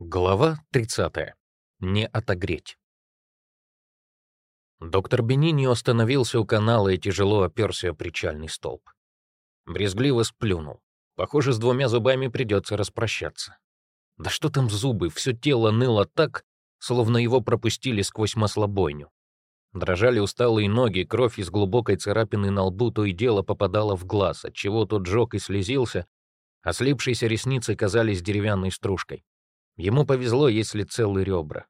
Глава 30. Не отогреть. Доктор Бенини остановился у канала и тяжело оперся о причальный столб. Брезгливо сплюнул. Похоже, с двумя зубами придется распрощаться. Да что там зубы, все тело ныло так, словно его пропустили сквозь маслобойню. Дрожали усталые ноги, кровь из глубокой царапины на лбу то и дело попадала в глаз, отчего тот жёг и слезился, а слипшиеся ресницы казались деревянной стружкой. Ему повезло, если целые ребра.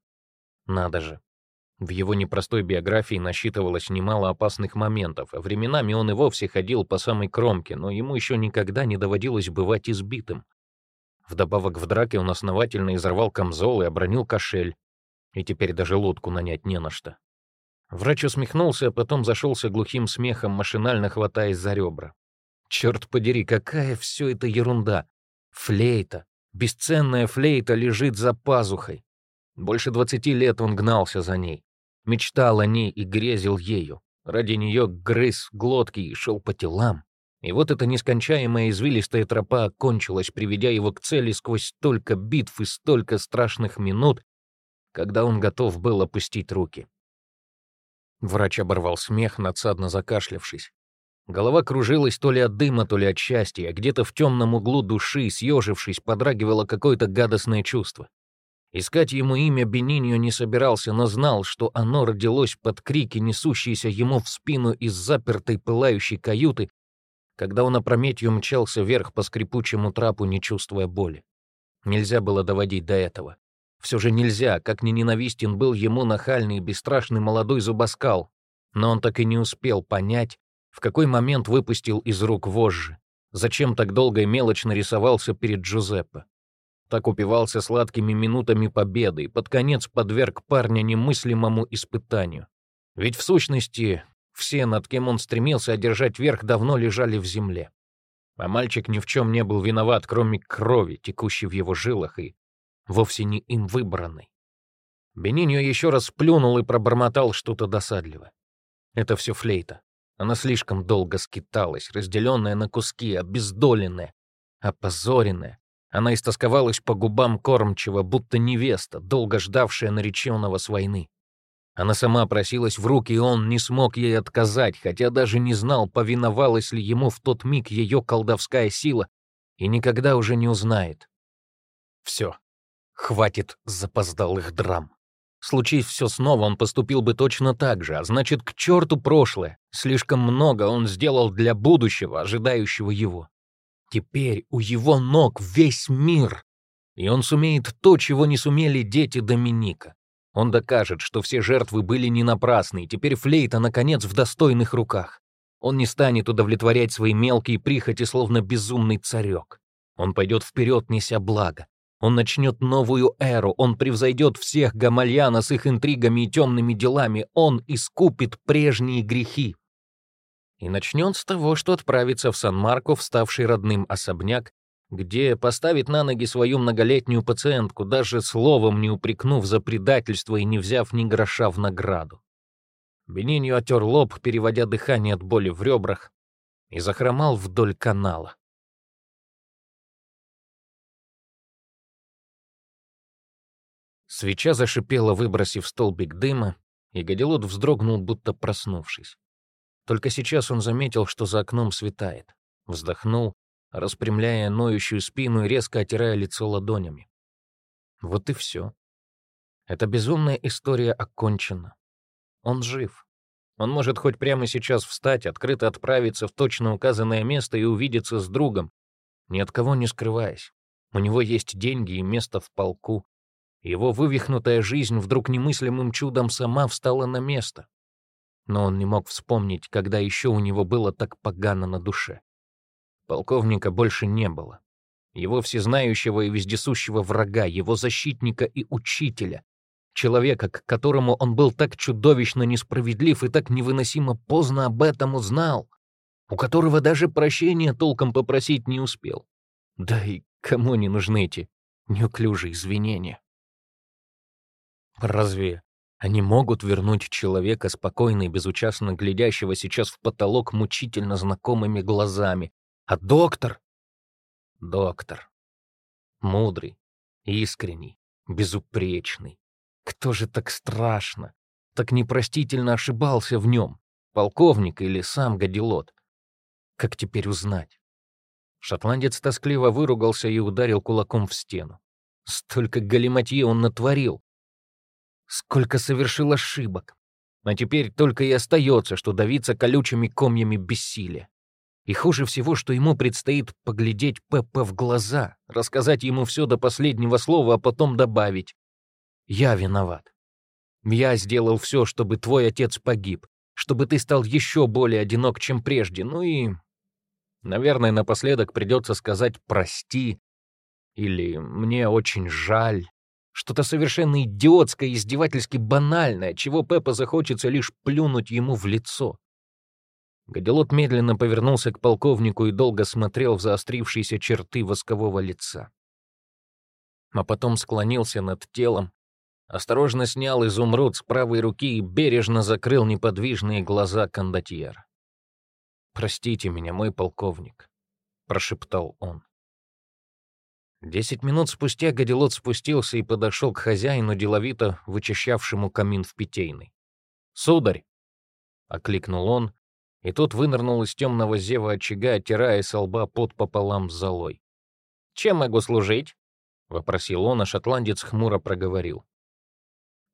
Надо же. В его непростой биографии насчитывалось немало опасных моментов, а временами он и вовсе ходил по самой кромке, но ему еще никогда не доводилось бывать избитым. Вдобавок в драке он основательно изорвал камзол и обронил кошель, и теперь даже лодку нанять не на что. Врач усмехнулся, а потом зашелся глухим смехом, машинально хватаясь за ребра. Черт подери, какая все это ерунда! Флейта, Бесценная флейта лежит за пазухой. Больше двадцати лет он гнался за ней. Мечтал о ней и грезил ею. Ради нее грыз глотки и шел по телам. И вот эта нескончаемая извилистая тропа окончилась, приведя его к цели сквозь столько битв и столько страшных минут, когда он готов был опустить руки. Врач оборвал смех, надсадно закашлявшись. Голова кружилась то ли от дыма, то ли от счастья, а где-то в темном углу души, съежившись, подрагивало какое-то гадостное чувство. Искать ему имя Бениньо не собирался, но знал, что оно родилось под крики, несущиеся ему в спину из запертой пылающей каюты, когда он опрометью мчался вверх по скрипучему трапу, не чувствуя боли. Нельзя было доводить до этого. Все же нельзя, как ни ненавистен был ему нахальный и бесстрашный молодой зубоскал, но он так и не успел понять, в какой момент выпустил из рук вожжи? Зачем так долго и мелочно рисовался перед Джузеппе? Так упивался сладкими минутами победы и под конец подверг парня немыслимому испытанию. Ведь в сущности все, над кем он стремился одержать верх, давно лежали в земле. А мальчик ни в чем не был виноват, кроме крови, текущей в его жилах и вовсе не им выбранной. Бениньо еще раз плюнул и пробормотал что-то досадливое. Это все флейта. Она слишком долго скиталась, разделенная на куски, обездоленная, опозоренная. Она истосковалась по губам кормчего, будто невеста, долго ждавшая нареченного с войны. Она сама просилась в руки, и он не смог ей отказать, хотя даже не знал, повиновалась ли ему в тот миг ее колдовская сила, и никогда уже не узнает. Все, хватит запоздалых драм. Случись все снова, он поступил бы точно так же, а значит, к черту прошлое. Слишком много он сделал для будущего, ожидающего его. Теперь у его ног весь мир, и он сумеет то, чего не сумели дети Доминика. Он докажет, что все жертвы были не напрасны, и теперь флейта, наконец, в достойных руках. Он не станет удовлетворять свои мелкие прихоти, словно безумный царек. Он пойдет вперед, неся благо. Он начнет новую эру, он превзойдет всех Гамальяна с их интригами и темными делами, он искупит прежние грехи. И начнет с того, что отправится в Сан-Марко, вставший родным особняк, где поставит на ноги свою многолетнюю пациентку, даже словом не упрекнув за предательство и не взяв ни гроша в награду. Бенинью отер лоб, переводя дыхание от боли в ребрах, и захромал вдоль канала. Свеча зашипела, выбросив столбик дыма, и Гадилот вздрогнул, будто проснувшись. Только сейчас он заметил, что за окном светает. Вздохнул, распрямляя ноющую спину и резко отирая лицо ладонями. Вот и все. Эта безумная история окончена. Он жив. Он может хоть прямо сейчас встать, открыто отправиться в точно указанное место и увидеться с другом, ни от кого не скрываясь. У него есть деньги и место в полку. Его вывихнутая жизнь вдруг немыслимым чудом сама встала на место. Но он не мог вспомнить, когда еще у него было так погано на душе. Полковника больше не было. Его всезнающего и вездесущего врага, его защитника и учителя, человека, к которому он был так чудовищно несправедлив и так невыносимо поздно об этом узнал, у которого даже прощения толком попросить не успел. Да и кому не нужны эти неуклюжие извинения? Разве они могут вернуть человека, спокойно и безучастно глядящего сейчас в потолок мучительно знакомыми глазами? А доктор? Доктор. Мудрый, искренний, Безупречный. Кто же так страшно, так непростительно ошибался в нем? Полковник или сам Гадилот? Как теперь узнать? Шотландец тоскливо выругался и ударил кулаком в стену. Столько галиматье он натворил. Сколько совершил ошибок. А теперь только и остается, что давиться колючими комьями бессилия. И хуже всего, что ему предстоит поглядеть Пеппа в глаза, рассказать ему все до последнего слова, а потом добавить. «Я виноват. Я сделал все, чтобы твой отец погиб, чтобы ты стал еще более одинок, чем прежде. Ну и, наверное, напоследок придется сказать «прости» или «мне очень жаль». Что-то совершенно идиотское, издевательски банальное, чего Пеппа захочется лишь плюнуть ему в лицо. Гадилот медленно повернулся к полковнику и долго смотрел в заострившиеся черты воскового лица. А потом склонился над телом, осторожно снял изумруд с правой руки и бережно закрыл неподвижные глаза кондотьера. «Простите меня, мой полковник», — прошептал он. Десять минут спустя Гадилот спустился и подошел к хозяину, деловито вычищавшему камин в питейной. «Сударь!» — окликнул он, и тот вынырнул из темного зева очага, оттирая со лба под пополам с золой. «Чем могу служить?» — вопросил он, а шотландец хмуро проговорил.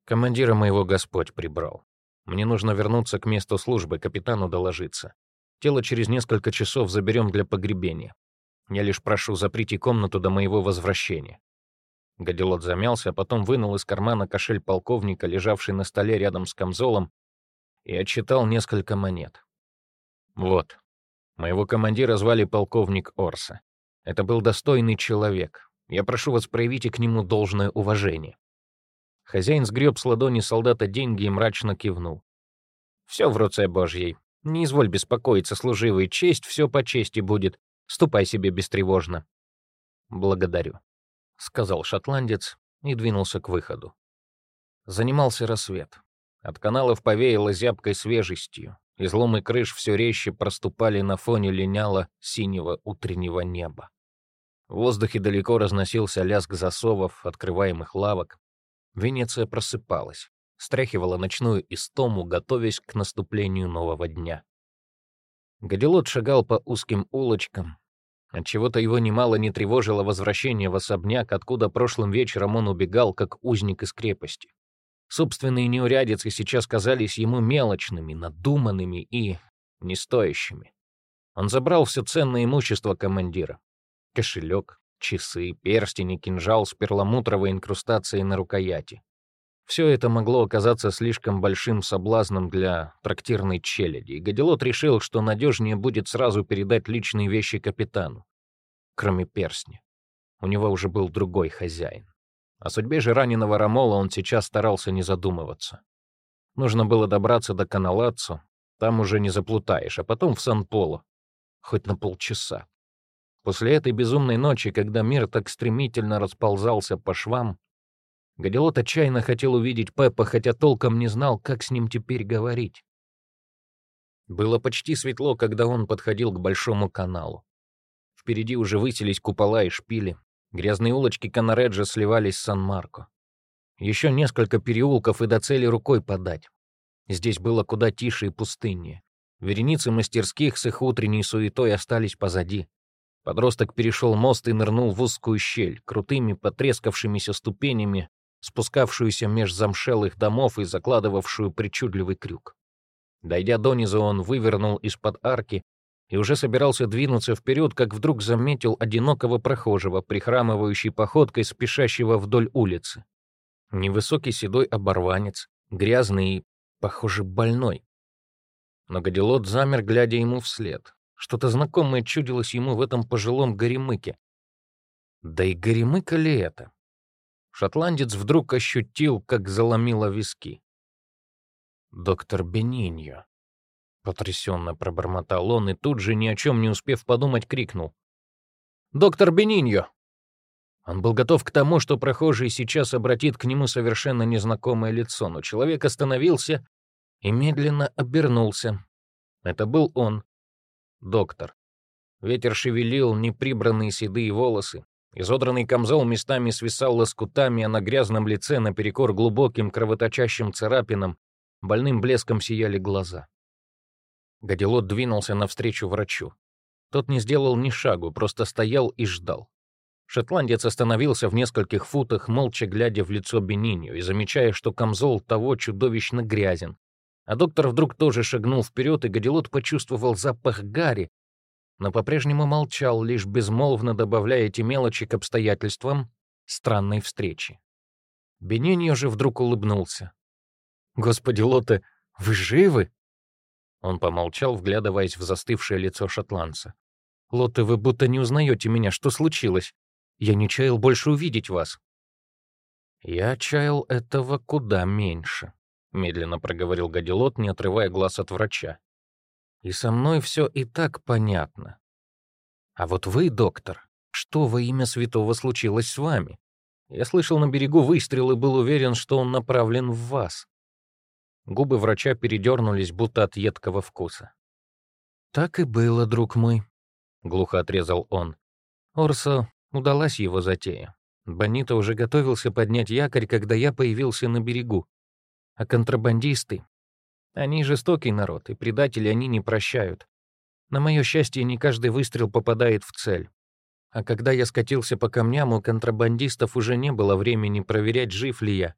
«Командира моего Господь прибрал. Мне нужно вернуться к месту службы, капитану доложиться. Тело через несколько часов заберем для погребения. Я лишь прошу заприте комнату до моего возвращения». Гадилот замялся, а потом вынул из кармана кошель полковника, лежавший на столе рядом с камзолом, и отчитал несколько монет. Вот. Моего командира звали полковник Орса. Это был достойный человек. Я прошу вас проявить к нему должное уважение. Хозяин сгреб с ладони солдата деньги и мрачно кивнул. «Все в руце Божьей. Не изволь беспокоиться, служивый. Честь все по чести будет. Ступай себе бестревожно». «Благодарю», — сказал шотландец и двинулся к выходу. Занимался рассвет. От каналов повеяло зябкой свежестью. Изломы крыш все резче проступали на фоне линяло синего утреннего неба. В воздухе далеко разносился лязг засовов, открываемых лавок. Венеция просыпалась, стряхивала ночную истому, готовясь к наступлению нового дня. Гадилот шагал по узким улочкам. Отчего-то его немало не тревожило возвращение в особняк, откуда прошлым вечером он убегал, как узник из крепости. Собственные неурядицы сейчас казались ему мелочными, надуманными и нестоящими. Он забрал все ценное имущество командира. Кошелек, часы, перстень и кинжал с перламутровой инкрустацией на рукояти. Все это могло оказаться слишком большим соблазном для трактирной челяди, и Гадилот решил, что надежнее будет сразу передать личные вещи капитану. Кроме перстня. У него уже был другой хозяин. О судьбе же раненого Рамола он сейчас старался не задумываться. Нужно было добраться до Каналаццо, там уже не заплутаешь, а потом в Сан-Поло. Хоть на полчаса. После этой безумной ночи, когда мир так стремительно расползался по швам, Гадилот отчаянно хотел увидеть Пеппа, хотя толком не знал, как с ним теперь говорить. Было почти светло, когда он подходил к большому каналу. Впереди уже высились купола и шпили. Грязные улочки Канареджа сливались с Сан-Марко. Еще несколько переулков и до цели рукой подать. Здесь было куда тише и пустыннее. Вереницы мастерских с их утренней суетой остались позади. Подросток перешел мост и нырнул в узкую щель, крутыми потрескавшимися ступенями, спускавшуюся меж замшелых домов и закладывавшую причудливый крюк. Дойдя донизу, он вывернул из-под арки и уже собирался двинуться вперед, как вдруг заметил одинокого прохожего, прихрамывающей походкой, спешащего вдоль улицы. Невысокий седой оборванец, грязный и, похоже, больной. Но Гадилот замер, глядя ему вслед. Что-то знакомое чудилось ему в этом пожилом горемыке. Да и горемыка ли это? Шотландец вдруг ощутил, как заломило виски. «Доктор Бениньо», Потрясенно пробормотал он и тут же, ни о чем не успев подумать, крикнул. «Доктор Бениньо!» Он был готов к тому, что прохожий сейчас обратит к нему совершенно незнакомое лицо, но человек остановился и медленно обернулся. Это был он, доктор. Ветер шевелил неприбранные седые волосы, Изодранный камзол местами свисал лоскутами, а на грязном лице, наперекор глубоким кровоточащим царапинам, больным блеском сияли глаза. Гадилот двинулся навстречу врачу. Тот не сделал ни шагу, просто стоял и ждал. Шотландец остановился в нескольких футах, молча глядя в лицо Бенинью и замечая, что камзол того чудовищно грязен. А доктор вдруг тоже шагнул вперед, и Гадилот почувствовал запах гари, но по-прежнему молчал, лишь безмолвно добавляя эти мелочи к обстоятельствам странной встречи. Бениньо же вдруг улыбнулся. «Господи, Лотте, вы живы?» Он помолчал, вглядываясь в застывшее лицо шотландца. «Лотте, вы будто не узнаете меня. Что случилось? Я не чаял больше увидеть вас». «Я чаял этого куда меньше», — медленно проговорил Гадилот, не отрывая глаз от врача и со мной все и так понятно. А вот вы, доктор, что во имя святого случилось с вами? Я слышал на берегу выстрел и был уверен, что он направлен в вас. Губы врача передернулись, будто от едкого вкуса. «Так и было, друг мой», — глухо отрезал он. Орсо удалась его затея. Бонита уже готовился поднять якорь, когда я появился на берегу. А контрабандисты они жестокий народ, и предатели они не прощают. На мое счастье, не каждый выстрел попадает в цель. А когда я скатился по камням, у контрабандистов уже не было времени проверять, жив ли я.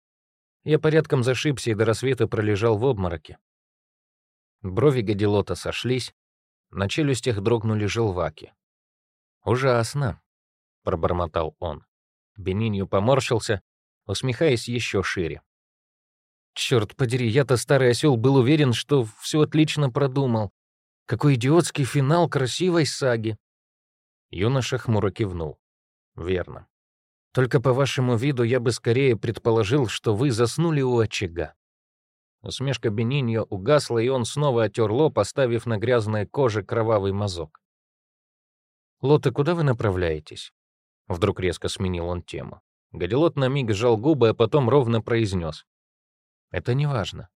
Я порядком зашибся и до рассвета пролежал в обмороке. Брови Гадилота сошлись, на челюстях дрогнули желваки. «Ужасно», — пробормотал он. Бенинью поморщился, усмехаясь еще шире. Черт подери, я-то старый осел был уверен, что все отлично продумал. Какой идиотский финал красивой саги. Юноша хмуро кивнул. Верно. Только по вашему виду я бы скорее предположил, что вы заснули у очага. Усмешка Бениньо угасла, и он снова отер лоб, оставив на грязной коже кровавый мазок. «Лота, куда вы направляетесь?» Вдруг резко сменил он тему. Гадилот на миг сжал губы, а потом ровно произнес. Это не важно.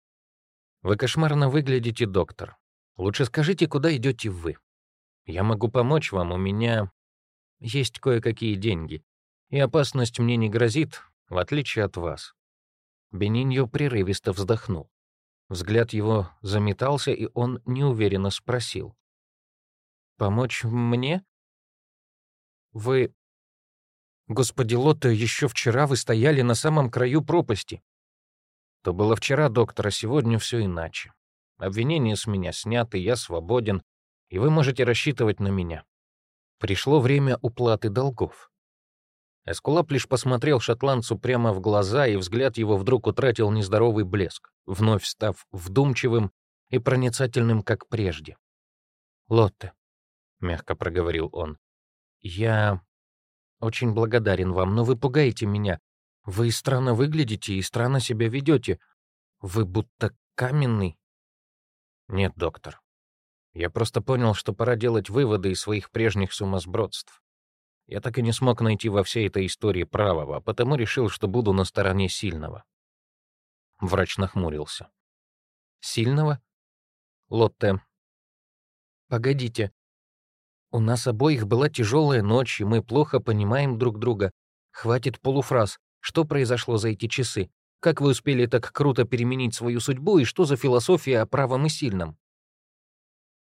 Вы кошмарно выглядите, доктор. Лучше скажите, куда идете вы. Я могу помочь вам, у меня есть кое-какие деньги, и опасность мне не грозит, в отличие от вас». Бениньо прерывисто вздохнул. Взгляд его заметался, и он неуверенно спросил. «Помочь мне? Вы... Господи, Лотта, еще вчера вы стояли на самом краю пропасти. То было вчера, доктор, а сегодня все иначе. Обвинения с меня сняты, я свободен, и вы можете рассчитывать на меня. Пришло время уплаты долгов. Эскулап лишь посмотрел шотландцу прямо в глаза, и взгляд его вдруг утратил нездоровый блеск, вновь став вдумчивым и проницательным, как прежде. «Лотте», — мягко проговорил он, — «я очень благодарен вам, но вы пугаете меня. Вы странно выглядите и странно себя ведете. Вы будто каменный. Нет, доктор. Я просто понял, что пора делать выводы из своих прежних сумасбродств. Я так и не смог найти во всей этой истории правого, а потому решил, что буду на стороне сильного. Врач нахмурился. Сильного? Лотте. Погодите. У нас обоих была тяжелая ночь, и мы плохо понимаем друг друга. Хватит полуфраз. Что произошло за эти часы? Как вы успели так круто переменить свою судьбу, и что за философия о правом и сильном?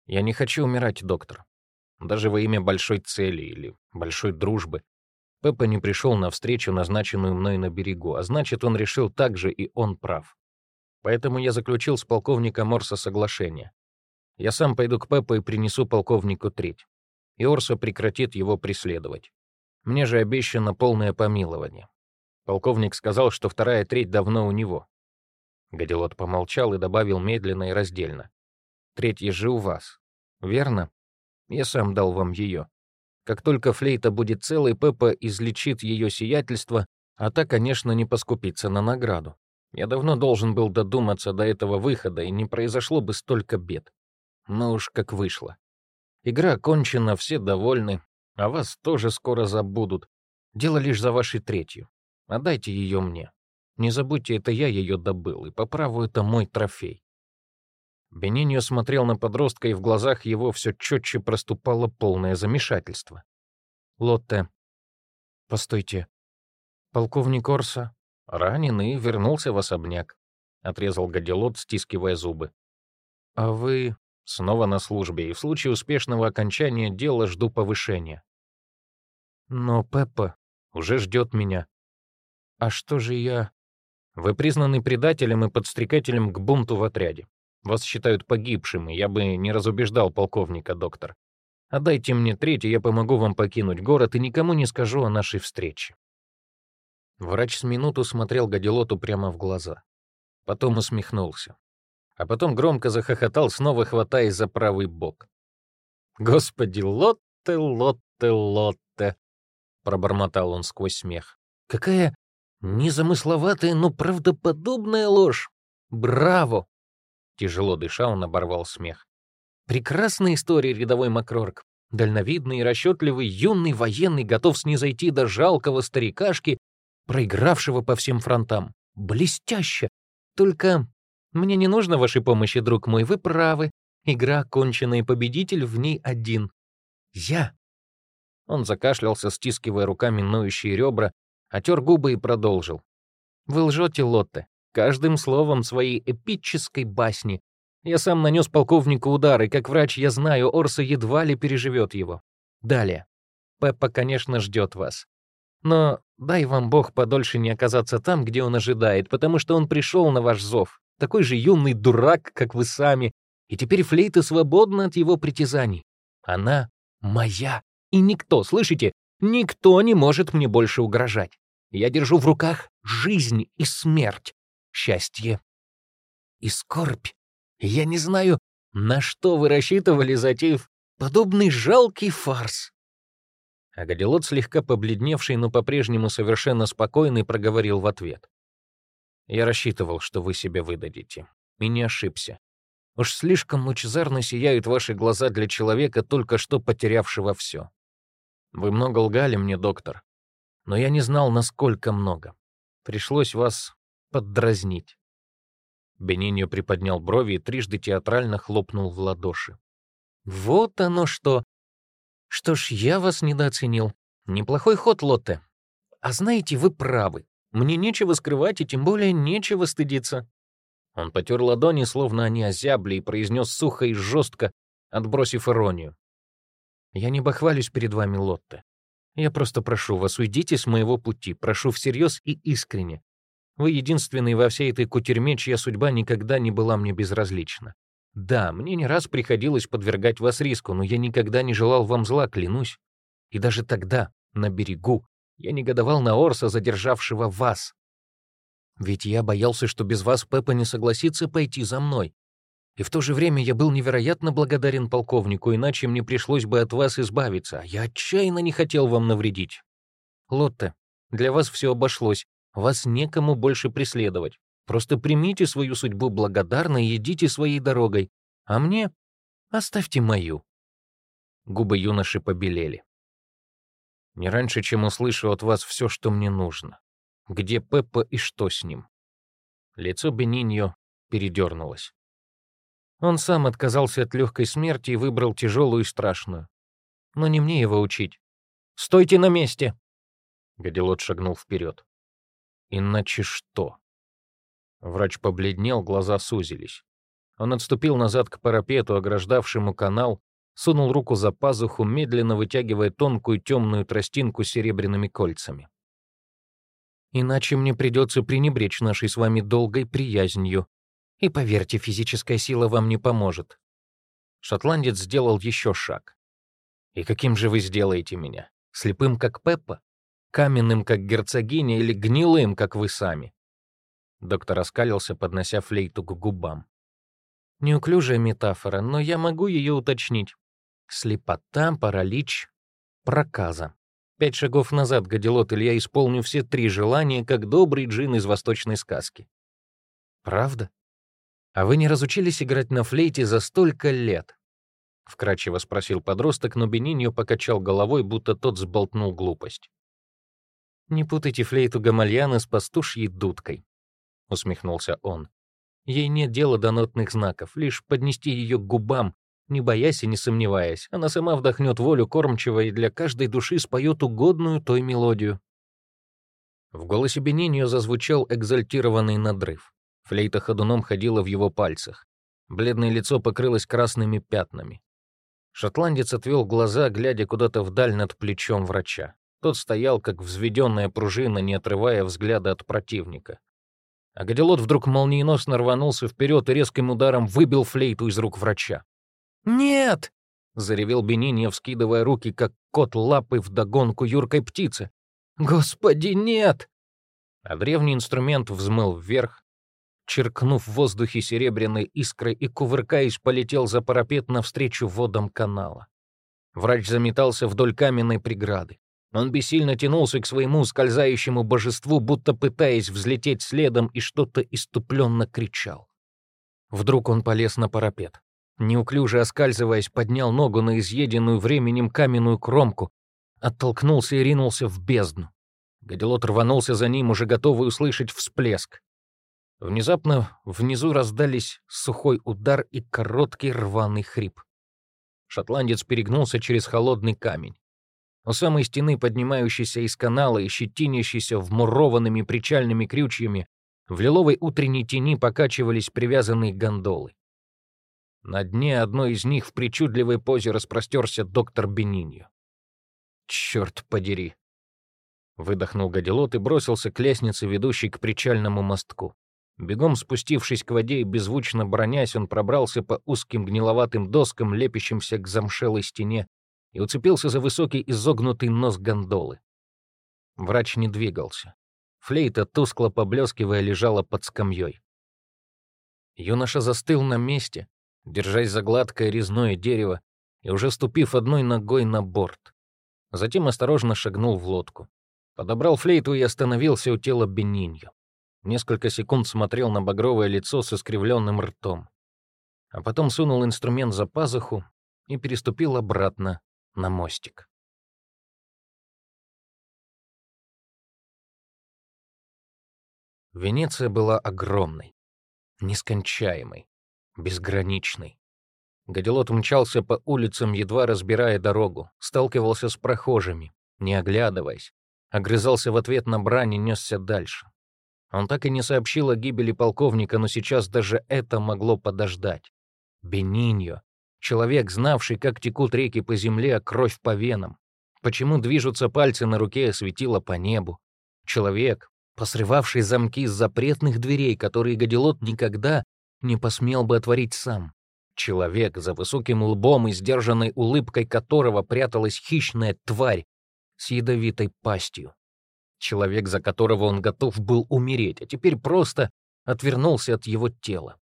Я не хочу умирать, доктор. Даже во имя большой цели или большой дружбы. Пеппа не пришел на встречу, назначенную мной на берегу, а значит, он решил так же, и он прав. Поэтому я заключил с полковником Орса соглашение. Я сам пойду к Пеппа и принесу полковнику треть. И Орса прекратит его преследовать. Мне же обещано полное помилование. Полковник сказал, что вторая треть давно у него. Гадилот помолчал и добавил медленно и раздельно. Третья же у вас. Верно? Я сам дал вам ее. Как только флейта будет целой, Пеппа излечит ее сиятельство, а та, конечно, не поскупится на награду. Я давно должен был додуматься до этого выхода, и не произошло бы столько бед. Но уж как вышло. Игра окончена, все довольны, а вас тоже скоро забудут. Дело лишь за вашей третью. Отдайте ее мне. Не забудьте, это я ее добыл, и по праву это мой трофей». Бениньо смотрел на подростка, и в глазах его все четче проступало полное замешательство. «Лотте, Постойте. Полковник Орса ранен и вернулся в особняк. Отрезал Гадилот, стискивая зубы. А вы снова на службе, и в случае успешного окончания дела жду повышения. Но Пеппа уже ждет меня. А что же я... Вы признаны предателем и подстрекателем к бунту в отряде. Вас считают погибшим, и я бы не разубеждал полковника, доктор. Отдайте мне треть, и я помогу вам покинуть город, и никому не скажу о нашей встрече». Врач с минуту смотрел Гадилоту прямо в глаза. Потом усмехнулся. А потом громко захохотал, снова хватаясь за правый бок. «Господи, Лотте, Лотте, Лотте!» — пробормотал он сквозь смех. «Какая незамысловатая, но правдоподобная ложь! Браво!» Тяжело дыша, он оборвал смех. Прекрасная история, рядовой Макрорк. Дальновидный и расчетливый юный военный готов снизойти до жалкого старикашки, проигравшего по всем фронтам. Блестяще! Только мне не нужно вашей помощи, друг мой, вы правы. Игра кончена, и победитель в ней один. Я. Он закашлялся, стискивая руками ноющие ребра, отер губы и продолжил. Вы лжете, Лотте, каждым словом своей эпической басни, я сам нанес полковнику удар, и как врач я знаю, Орса едва ли переживет его. Далее. Пеппа, конечно, ждет вас. Но дай вам Бог подольше не оказаться там, где он ожидает, потому что он пришел на ваш зов. Такой же юный дурак, как вы сами. И теперь флейта свободна от его притязаний. Она моя. И никто, слышите, никто не может мне больше угрожать. Я держу в руках жизнь и смерть, счастье и скорбь. Я не знаю, на что вы рассчитывали, затеяв подобный жалкий фарс. Агадилот, слегка побледневший, но по-прежнему совершенно спокойный, проговорил в ответ. «Я рассчитывал, что вы себя выдадите. И не ошибся. Уж слишком лучезарно сияют ваши глаза для человека, только что потерявшего все. Вы много лгали мне, доктор, но я не знал, насколько много. Пришлось вас поддразнить. Бениньо приподнял брови и трижды театрально хлопнул в ладоши. «Вот оно что! Что ж, я вас недооценил. Неплохой ход, Лотте. А знаете, вы правы. Мне нечего скрывать и тем более нечего стыдиться». Он потер ладони, словно они озябли, и произнес сухо и жестко, отбросив иронию. «Я не бахвалюсь перед вами, Лотте. Я просто прошу вас, уйдите с моего пути, прошу всерьез и искренне. Вы единственный во всей этой кутерьме, чья судьба никогда не была мне безразлична. Да, мне не раз приходилось подвергать вас риску, но я никогда не желал вам зла, клянусь. И даже тогда, на берегу, я негодовал на Орса, задержавшего вас. Ведь я боялся, что без вас Пеппа не согласится пойти за мной. И в то же время я был невероятно благодарен полковнику, иначе мне пришлось бы от вас избавиться, я отчаянно не хотел вам навредить. Лотте, для вас все обошлось, вас некому больше преследовать. Просто примите свою судьбу благодарно и идите своей дорогой. А мне оставьте мою». Губы юноши побелели. «Не раньше, чем услышу от вас все, что мне нужно. Где Пеппа и что с ним?» Лицо Бениньо передернулось. Он сам отказался от легкой смерти и выбрал тяжелую и страшную. Но не мне его учить. «Стойте на месте!» Гадилот шагнул вперед. Иначе что? Врач побледнел, глаза сузились. Он отступил назад к парапету, ограждавшему канал, сунул руку за пазуху, медленно вытягивая тонкую темную тростинку с серебряными кольцами. «Иначе мне придется пренебречь нашей с вами долгой приязнью. И поверьте, физическая сила вам не поможет». Шотландец сделал еще шаг. «И каким же вы сделаете меня? Слепым, как Пеппа? каменным, как герцогиня, или гнилым, как вы сами?» Доктор оскалился, поднося флейту к губам. Неуклюжая метафора, но я могу ее уточнить. Слепота, паралич, проказа. Пять шагов назад, Гадилот, или я исполню все три желания, как добрый джин из восточной сказки. Правда? А вы не разучились играть на флейте за столько лет? Вкратчиво спросил подросток, но Бениньо покачал головой, будто тот сболтнул глупость. «Не путайте флейту Гамальяна с пастушьей дудкой», — усмехнулся он. «Ей нет дела до нотных знаков, лишь поднести ее к губам, не боясь и не сомневаясь, она сама вдохнет волю кормчего и для каждой души споет угодную той мелодию. В голосе Бениньо зазвучал экзальтированный надрыв. Флейта ходуном ходила в его пальцах. Бледное лицо покрылось красными пятнами. Шотландец отвел глаза, глядя куда-то вдаль над плечом врача. Тот стоял, как взведенная пружина, не отрывая взгляда от противника. А Гадилот вдруг молниеносно рванулся вперед и резким ударом выбил флейту из рук врача. «Нет!» — заревел Бенинья, вскидывая руки, как кот лапы вдогонку юркой птицы. «Господи, нет!» А древний инструмент взмыл вверх, черкнув в воздухе серебряной искрой и, кувыркаясь, полетел за парапет навстречу водам канала. Врач заметался вдоль каменной преграды. Он бессильно тянулся к своему скользающему божеству, будто пытаясь взлететь следом, и что-то иступленно кричал. Вдруг он полез на парапет. Неуклюже оскальзываясь, поднял ногу на изъеденную временем каменную кромку, оттолкнулся и ринулся в бездну. Гадилот рванулся за ним, уже готовый услышать всплеск. Внезапно внизу раздались сухой удар и короткий рваный хрип. Шотландец перегнулся через холодный камень. У самой стены, поднимающейся из канала и щетинящейся вмурованными причальными крючьями, в лиловой утренней тени покачивались привязанные гондолы. На дне одной из них в причудливой позе распростерся доктор Бениньо. «Черт подери!» Выдохнул Гадилот и бросился к лестнице, ведущей к причальному мостку. Бегом спустившись к воде и беззвучно бронясь, он пробрался по узким гниловатым доскам, лепящимся к замшелой стене, и уцепился за высокий изогнутый нос гондолы. Врач не двигался. Флейта, тускло поблескивая, лежала под скамьей. Юноша застыл на месте, держась за гладкое резное дерево и уже ступив одной ногой на борт. Затем осторожно шагнул в лодку. Подобрал флейту и остановился у тела Бенинью. Несколько секунд смотрел на багровое лицо с искривленным ртом. А потом сунул инструмент за пазуху и переступил обратно на мостик. Венеция была огромной, нескончаемой безграничный. Гадилот мчался по улицам, едва разбирая дорогу, сталкивался с прохожими, не оглядываясь, огрызался в ответ на брань и несся дальше. Он так и не сообщил о гибели полковника, но сейчас даже это могло подождать. Бениньо, человек, знавший, как текут реки по земле, а кровь по венам. Почему движутся пальцы на руке, светило по небу. Человек, посрывавший замки с запретных дверей, которые Гадилот никогда не посмел бы отворить сам. Человек, за высоким лбом и сдержанной улыбкой которого пряталась хищная тварь с ядовитой пастью. Человек, за которого он готов был умереть, а теперь просто отвернулся от его тела.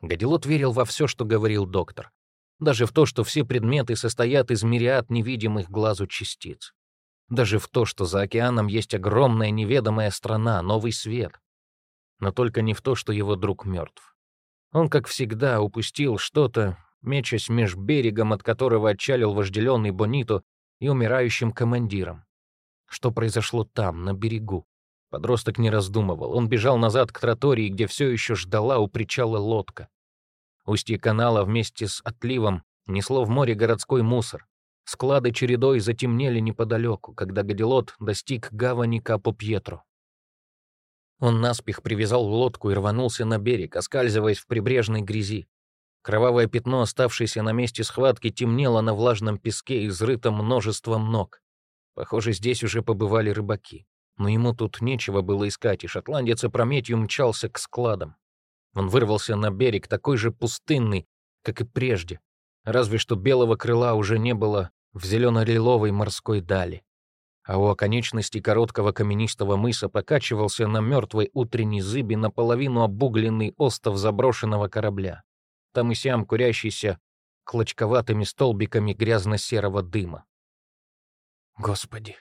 Гадилот верил во все, что говорил доктор. Даже в то, что все предметы состоят из мириад невидимых глазу частиц. Даже в то, что за океаном есть огромная неведомая страна, новый свет. Но только не в то, что его друг мертв. Он, как всегда, упустил что-то, мечась меж берегом, от которого отчалил вожделенный Бонито и умирающим командиром. Что произошло там, на берегу? Подросток не раздумывал. Он бежал назад к тротории, где все еще ждала у причала лодка. Устье канала вместе с отливом несло в море городской мусор. Склады чередой затемнели неподалеку, когда Гадилот достиг гавани Капо-Пьетро. Он наспех привязал лодку и рванулся на берег, оскальзываясь в прибрежной грязи. Кровавое пятно, оставшееся на месте схватки, темнело на влажном песке, изрытом множеством ног. Похоже, здесь уже побывали рыбаки. Но ему тут нечего было искать, и шотландец опрометью мчался к складам. Он вырвался на берег, такой же пустынный, как и прежде. Разве что белого крыла уже не было в зелено-лиловой морской дали а у оконечности короткого каменистого мыса покачивался на мертвой утренней зыбе наполовину обугленный остов заброшенного корабля. Там и сям курящийся клочковатыми столбиками грязно-серого дыма. «Господи!»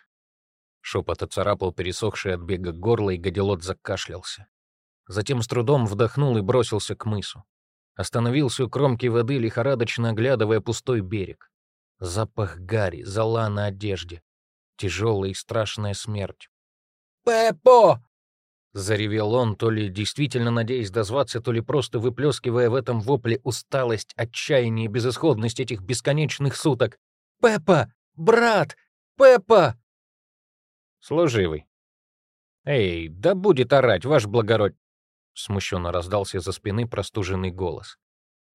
Шепот оцарапал пересохшее от бега горло, и гадилот закашлялся. Затем с трудом вдохнул и бросился к мысу. Остановился у кромки воды, лихорадочно оглядывая пустой берег. Запах гари, зола на одежде, тяжелая и страшная смерть. «Пеппо!» Заревел он, то ли действительно надеясь дозваться, то ли просто выплескивая в этом вопле усталость, отчаяние и безысходность этих бесконечных суток. «Пеппа! Брат! Пеппа!» «Служивый!» «Эй, да будет орать, ваш благородь!» Смущенно раздался за спины простуженный голос.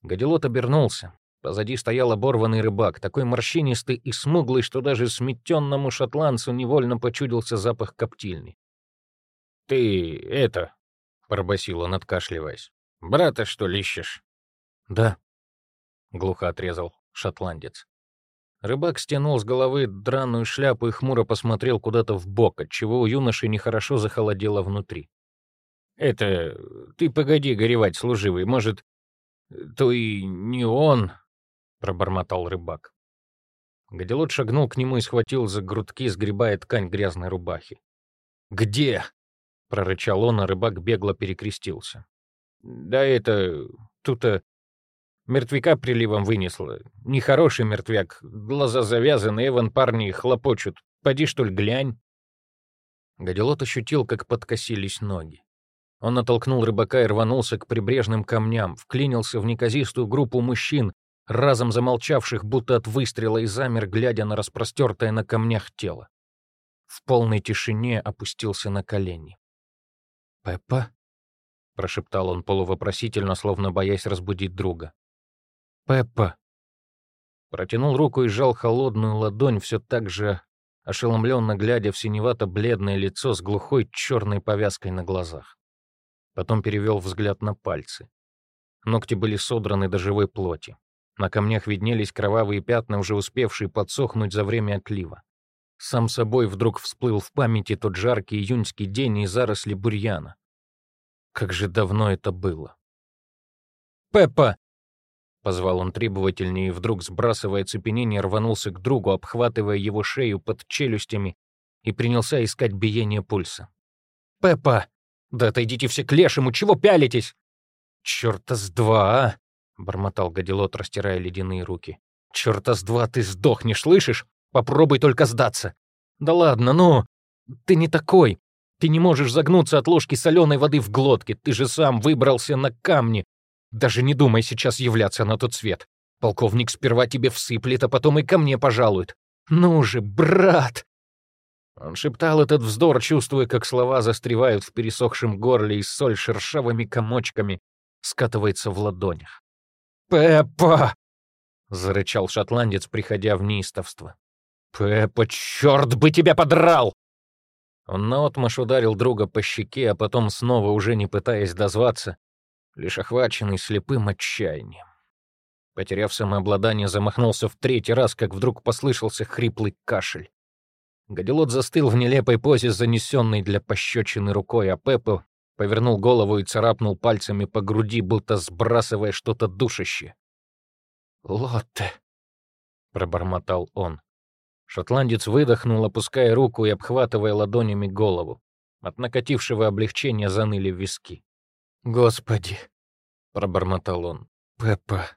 Гадилот обернулся. Позади стоял оборванный рыбак, такой морщинистый и смуглый, что даже сметенному шотландцу невольно почудился запах коптильни. «Ты это...» — пробасил он, откашливаясь. «Брата, что ли, ищешь?» «Да», — глухо отрезал шотландец. Рыбак стянул с головы драную шляпу и хмуро посмотрел куда-то в бок, отчего у юноши нехорошо захолодело внутри. «Это... Ты погоди горевать, служивый, может, то и не он...» — пробормотал рыбак. Гадилот шагнул к нему и схватил за грудки, сгребая ткань грязной рубахи. «Где?» прорычал он, а рыбак бегло перекрестился. «Да это... тут-то... мертвяка приливом вынесло. Нехороший мертвяк, глаза завязаны, Эван парни хлопочут. Поди, что ли, глянь». Гадилот ощутил, как подкосились ноги. Он натолкнул рыбака и рванулся к прибрежным камням, вклинился в неказистую группу мужчин, разом замолчавших, будто от выстрела, и замер, глядя на распростертое на камнях тело. В полной тишине опустился на колени. «Пеппа?» — прошептал он полувопросительно, словно боясь разбудить друга. «Пеппа!» Протянул руку и сжал холодную ладонь, все так же ошеломленно глядя в синевато-бледное лицо с глухой черной повязкой на глазах. Потом перевел взгляд на пальцы. Ногти были содраны до живой плоти. На камнях виднелись кровавые пятна, уже успевшие подсохнуть за время отлива. Сам собой вдруг всплыл в памяти тот жаркий июньский день и заросли бурьяна. Как же давно это было. «Пеппа!» — позвал он требовательнее и вдруг, сбрасывая цепенение, рванулся к другу, обхватывая его шею под челюстями и принялся искать биение пульса. «Пеппа! Да отойдите все к лешему, чего пялитесь?» «Чёрта с два, а!» — бормотал Гадилот, растирая ледяные руки. «Чёрта с два ты сдохнешь, слышишь? Попробуй только сдаться. Да ладно, ну, ты не такой. Ты не можешь загнуться от ложки соленой воды в глотке. Ты же сам выбрался на камни. Даже не думай сейчас являться на тот свет. Полковник сперва тебе всыплет, а потом и ко мне пожалует. Ну же, брат!» Он шептал этот вздор, чувствуя, как слова застревают в пересохшем горле, и соль шершавыми комочками скатывается в ладонях. «Пеппа!» — зарычал шотландец, приходя в неистовство. «Пеппа, черт бы тебя подрал!» Он наотмашь ударил друга по щеке, а потом снова, уже не пытаясь дозваться, лишь охваченный слепым отчаянием. Потеряв самообладание, замахнулся в третий раз, как вдруг послышался хриплый кашель. Гадилот застыл в нелепой позе, занесенной для пощечины рукой, а Пеппа повернул голову и царапнул пальцами по груди, будто сбрасывая что-то душащее. «Лотте!» — пробормотал он. Шотландец выдохнул, опуская руку и обхватывая ладонями голову. От накатившего облегчения заныли виски. «Господи!» — пробормотал он. «Пеппа,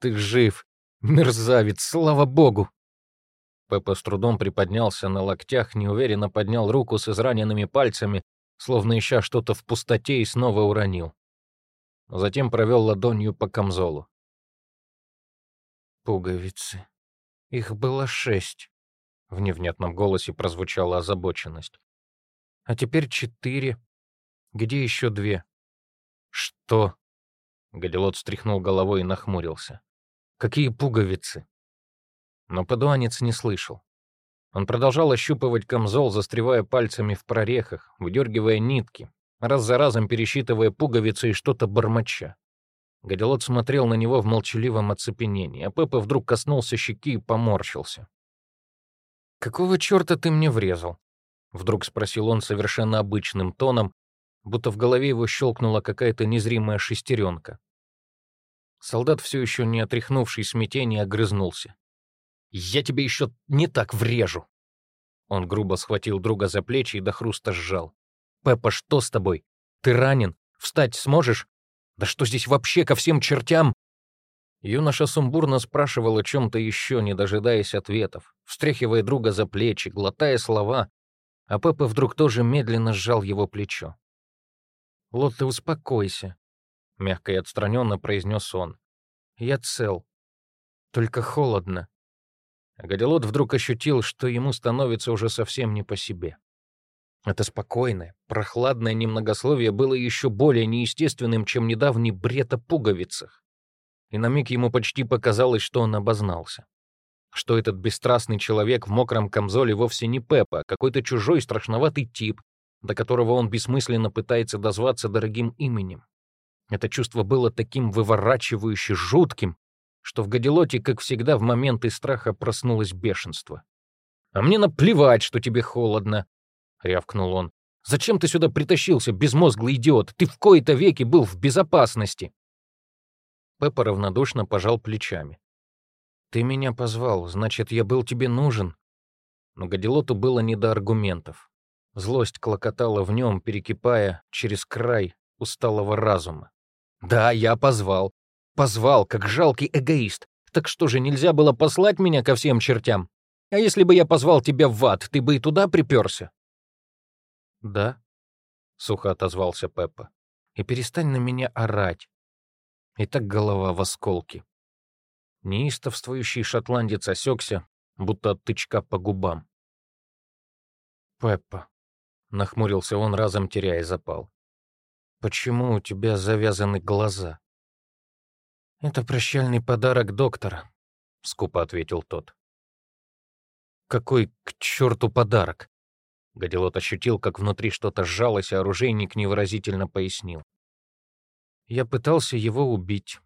ты жив! Мерзавец, слава богу!» Пеппа с трудом приподнялся на локтях, неуверенно поднял руку с израненными пальцами, словно ища что-то в пустоте, и снова уронил. Затем провел ладонью по камзолу. Пуговицы. Их было шесть. В невнятном голосе прозвучала озабоченность. «А теперь четыре. Где еще две?» «Что?» Гадилот стряхнул головой и нахмурился. «Какие пуговицы?» Но подуанец не слышал. Он продолжал ощупывать камзол, застревая пальцами в прорехах, выдергивая нитки, раз за разом пересчитывая пуговицы и что-то бормоча. Гадилот смотрел на него в молчаливом оцепенении, а Пеппа вдруг коснулся щеки и поморщился. «Какого черта ты мне врезал?» — вдруг спросил он совершенно обычным тоном, будто в голове его щелкнула какая-то незримая шестеренка. Солдат, все еще не отряхнувший смятение, огрызнулся. «Я тебе еще не так врежу!» Он грубо схватил друга за плечи и до хруста сжал. «Пеппа, что с тобой? Ты ранен? Встать сможешь? Да что здесь вообще ко всем чертям?» Юноша сумбурно спрашивал о чем-то еще, не дожидаясь ответов, встряхивая друга за плечи, глотая слова, а Пеппа вдруг тоже медленно сжал его плечо. Лотте, успокойся», — мягко и отстраненно произнес он. «Я цел. Только холодно». Гадилот вдруг ощутил, что ему становится уже совсем не по себе. Это спокойное, прохладное немногословие было еще более неестественным, чем недавний бред о пуговицах. И на миг ему почти показалось, что он обознался. Что этот бесстрастный человек в мокром камзоле вовсе не Пеппа, а какой-то чужой страшноватый тип, до которого он бессмысленно пытается дозваться дорогим именем. Это чувство было таким выворачивающе жутким, что в Гадилоте, как всегда, в моменты страха проснулось бешенство. «А мне наплевать, что тебе холодно», — рявкнул он. «Зачем ты сюда притащился, безмозглый идиот? Ты в кои-то веки был в безопасности!» Пеппа равнодушно пожал плечами. «Ты меня позвал, значит, я был тебе нужен». Но Гадилоту было не до аргументов. Злость клокотала в нем, перекипая через край усталого разума. «Да, я позвал. Позвал, как жалкий эгоист. Так что же, нельзя было послать меня ко всем чертям? А если бы я позвал тебя в ад, ты бы и туда приперся?» «Да», — сухо отозвался Пеппа. «И перестань на меня орать. И так голова в осколке». Неистовствующий шотландец осекся, будто от тычка по губам. «Пеппа», — нахмурился он, разом теряя запал. «Почему у тебя завязаны глаза?» «Это прощальный подарок доктора», — скупо ответил тот. «Какой к черту подарок?» Гадилот ощутил, как внутри что-то сжалось, а оружейник невыразительно пояснил. «Я пытался его убить.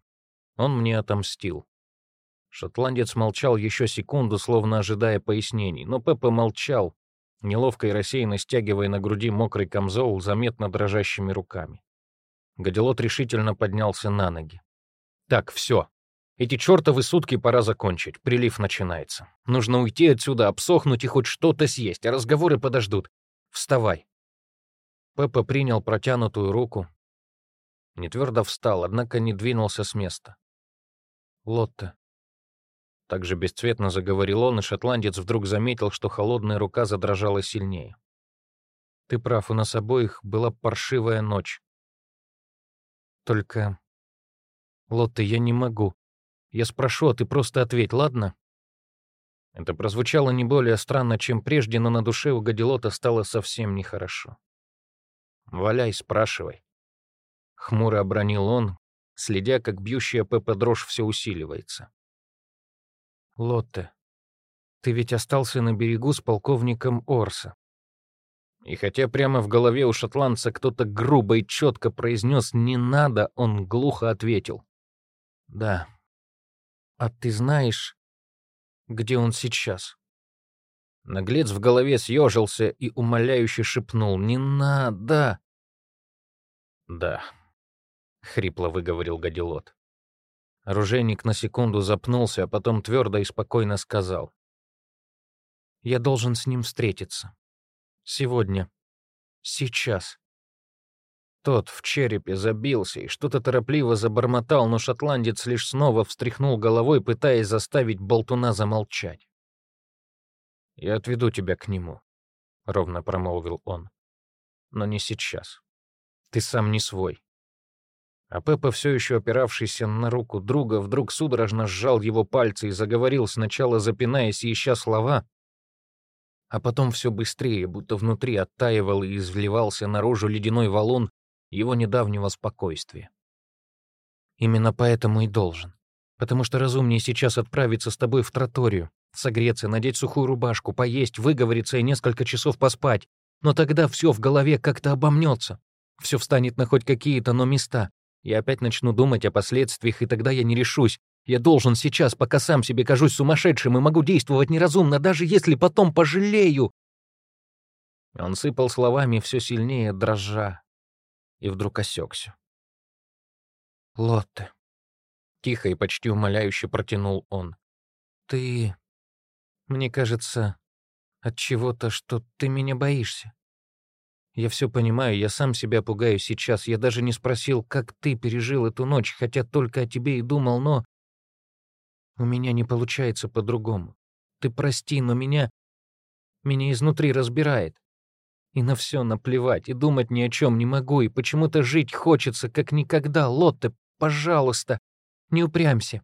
Он мне отомстил». Шотландец молчал еще секунду, словно ожидая пояснений, но Пеппа молчал, неловко и рассеянно стягивая на груди мокрый камзол заметно дрожащими руками. Гадилот решительно поднялся на ноги. «Так, все. Эти чертовы сутки пора закончить. Прилив начинается. Нужно уйти отсюда, обсохнуть и хоть что-то съесть, а разговоры подождут. Вставай». Пеппа принял протянутую руку. Не твердо встал, однако не двинулся с места. «Лотта». Также бесцветно заговорил он, и шотландец вдруг заметил, что холодная рука задрожала сильнее. «Ты прав, у нас обоих была паршивая ночь. Только... Лотта, я не могу. Я спрошу, а ты просто ответь, ладно? Это прозвучало не более странно, чем прежде, но на душе у Гадилота стало совсем нехорошо. «Валяй, спрашивай». Хмуро обронил он, следя, как бьющая Пеппа дрожь все усиливается. «Лотте, ты ведь остался на берегу с полковником Орса. И хотя прямо в голове у шотландца кто-то грубо и четко произнес «не надо», он глухо ответил. «Да. А ты знаешь, где он сейчас?» Наглец в голове съежился и умоляюще шепнул «Не надо!» «Да», — хрипло выговорил Гадилот. Оружейник на секунду запнулся, а потом твердо и спокойно сказал. «Я должен с ним встретиться. Сегодня. Сейчас. Тот в черепе забился и что-то торопливо забормотал, но шотландец лишь снова встряхнул головой, пытаясь заставить болтуна замолчать. «Я отведу тебя к нему», — ровно промолвил он. «Но не сейчас. Ты сам не свой». А Пеппа, все еще опиравшийся на руку друга, вдруг судорожно сжал его пальцы и заговорил, сначала запинаясь ища слова, а потом все быстрее, будто внутри оттаивал и изливался наружу ледяной валун его недавнего спокойствия. Именно поэтому и должен. Потому что разумнее сейчас отправиться с тобой в троторию, согреться, надеть сухую рубашку, поесть, выговориться и несколько часов поспать. Но тогда все в голове как-то обомнется. Все встанет на хоть какие-то, но места. Я опять начну думать о последствиях, и тогда я не решусь, я должен сейчас, пока сам себе кажусь сумасшедшим и могу действовать неразумно, даже если потом пожалею. Он сыпал словами все сильнее, дрожа, и вдруг осекся. «Лотте», — тихо и почти умоляюще протянул он, — «ты... Мне кажется, от чего-то, что ты меня боишься. Я все понимаю, я сам себя пугаю сейчас. Я даже не спросил, как ты пережил эту ночь, хотя только о тебе и думал, но... У меня не получается по-другому. Ты прости, но меня... Меня изнутри разбирает. И на все наплевать, и думать ни о чем не могу, и почему-то жить хочется, как никогда. Лотте, пожалуйста, не упрямься.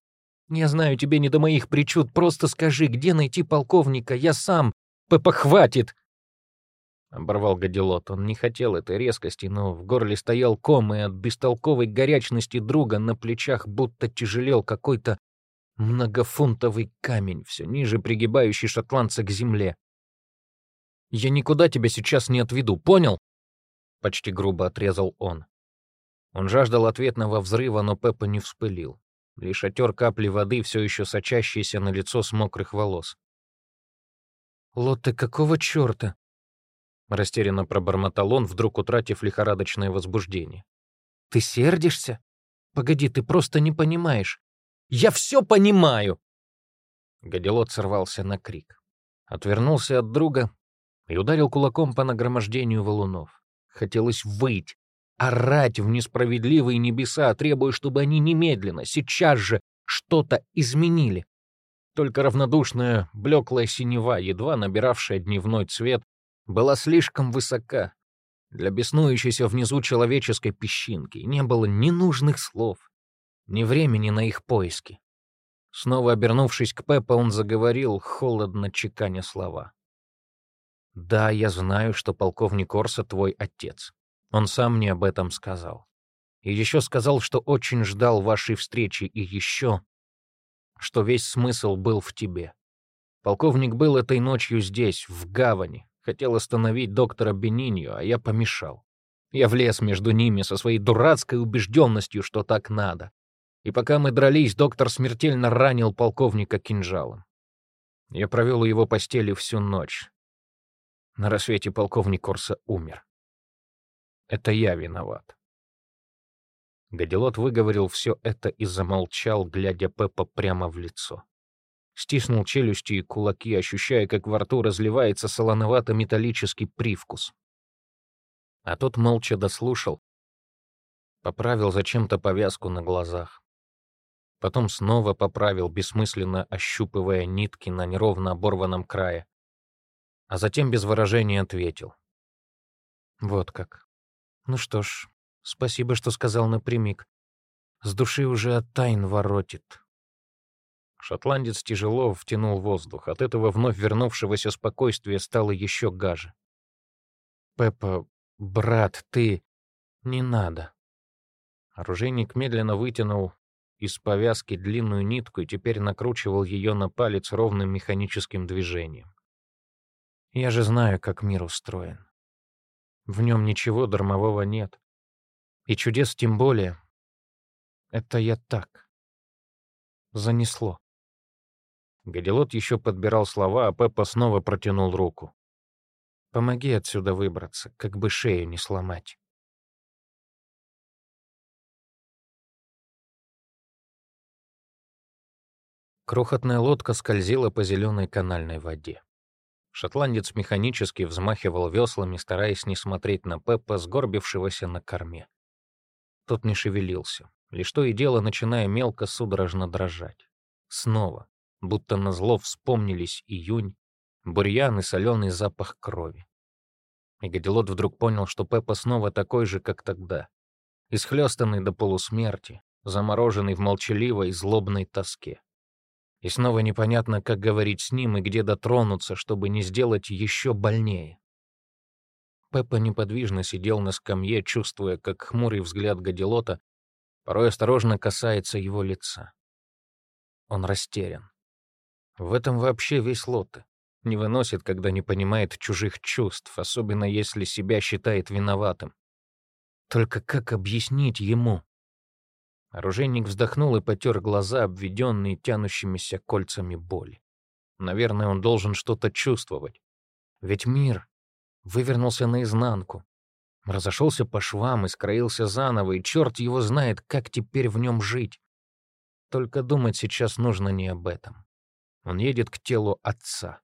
Я знаю, тебе не до моих причуд. Просто скажи, где найти полковника? Я сам. Пепа, хватит!» Оборвал Гадилот. Он не хотел этой резкости, но в горле стоял ком, и от бестолковой горячности друга на плечах будто тяжелел какой-то многофунтовый камень, все ниже пригибающий шотландца к земле. «Я никуда тебя сейчас не отведу, понял?» Почти грубо отрезал он. Он жаждал ответного взрыва, но Пеппа не вспылил. Лишь отер капли воды, все еще сочащиеся на лицо с мокрых волос. «Лотте, какого черта?» Растерянно пробормотал он, вдруг утратив лихорадочное возбуждение. «Ты сердишься? Погоди, ты просто не понимаешь. Я все понимаю!» Гадилот сорвался на крик. Отвернулся от друга и ударил кулаком по нагромождению валунов. Хотелось выть, орать в несправедливые небеса, требуя, чтобы они немедленно, сейчас же что-то изменили. Только равнодушная, блеклая синева, едва набиравшая дневной цвет, была слишком высока. Для беснующейся внизу человеческой песчинки не было ни нужных слов, ни времени на их поиски. Снова обернувшись к Пеппа, он заговорил, холодно чеканя слова. «Да, я знаю, что полковник Орса твой отец. Он сам мне об этом сказал. И еще сказал, что очень ждал вашей встречи, и еще, что весь смысл был в тебе. Полковник был этой ночью здесь, в гавани, хотел остановить доктора Бенинью, а я помешал. Я влез между ними со своей дурацкой убежденностью, что так надо. И пока мы дрались, доктор смертельно ранил полковника кинжалом. Я провел у его постели всю ночь. На рассвете полковник Корса умер. Это я виноват. Гадилот выговорил все это и замолчал, глядя Пеппа прямо в лицо. Стиснул челюсти и кулаки, ощущая, как во рту разливается солоновато-металлический привкус. А тот молча дослушал, поправил зачем-то повязку на глазах. Потом снова поправил, бессмысленно ощупывая нитки на неровно оборванном крае. А затем без выражения ответил. «Вот как. Ну что ж, спасибо, что сказал напрямик. С души уже от тайн воротит. Шотландец тяжело втянул воздух. От этого вновь вернувшегося спокойствия стало еще гаже. «Пеппа, брат, ты... Не надо». Оружейник медленно вытянул из повязки длинную нитку и теперь накручивал ее на палец ровным механическим движением. «Я же знаю, как мир устроен. В нем ничего дармового нет. И чудес тем более. Это я так. Занесло. Гадилот еще подбирал слова, а Пеппа снова протянул руку. «Помоги отсюда выбраться, как бы шею не сломать». Крохотная лодка скользила по зеленой канальной воде. Шотландец механически взмахивал веслами, стараясь не смотреть на Пеппа, сгорбившегося на корме. Тот не шевелился, лишь то и дело начиная мелко судорожно дрожать. Снова, будто назло вспомнились июнь, бурьян и соленый запах крови. И Гадилот вдруг понял, что Пеппа снова такой же, как тогда, исхлёстанный до полусмерти, замороженный в молчаливой, злобной тоске. И снова непонятно, как говорить с ним и где дотронуться, чтобы не сделать еще больнее. Пеппа неподвижно сидел на скамье, чувствуя, как хмурый взгляд Гадилота порой осторожно касается его лица. Он растерян. В этом вообще весь Лотте. Не выносит, когда не понимает чужих чувств, особенно если себя считает виноватым. Только как объяснить ему? Оружейник вздохнул и потер глаза, обведенные тянущимися кольцами боли. Наверное, он должен что-то чувствовать. Ведь мир вывернулся наизнанку, разошелся по швам и скроился заново, и черт его знает, как теперь в нем жить. Только думать сейчас нужно не об этом. Он едет к телу отца.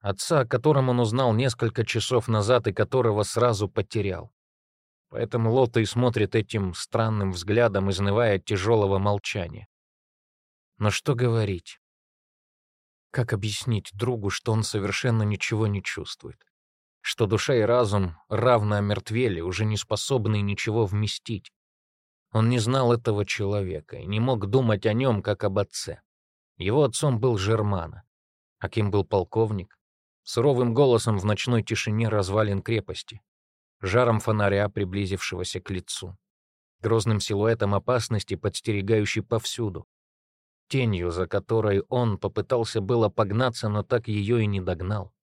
Отца, о котором он узнал несколько часов назад и которого сразу потерял. Поэтому Лотта и смотрит этим странным взглядом, изнывая от тяжелого молчания. Но что говорить? Как объяснить другу, что он совершенно ничего не чувствует? что душа и разум равно омертвели, уже не способные ничего вместить. Он не знал этого человека и не мог думать о нем, как об отце. Его отцом был Жермана. А кем был полковник? Суровым голосом в ночной тишине развалин крепости. Жаром фонаря, приблизившегося к лицу. Грозным силуэтом опасности, подстерегающей повсюду. Тенью, за которой он попытался было погнаться, но так ее и не догнал.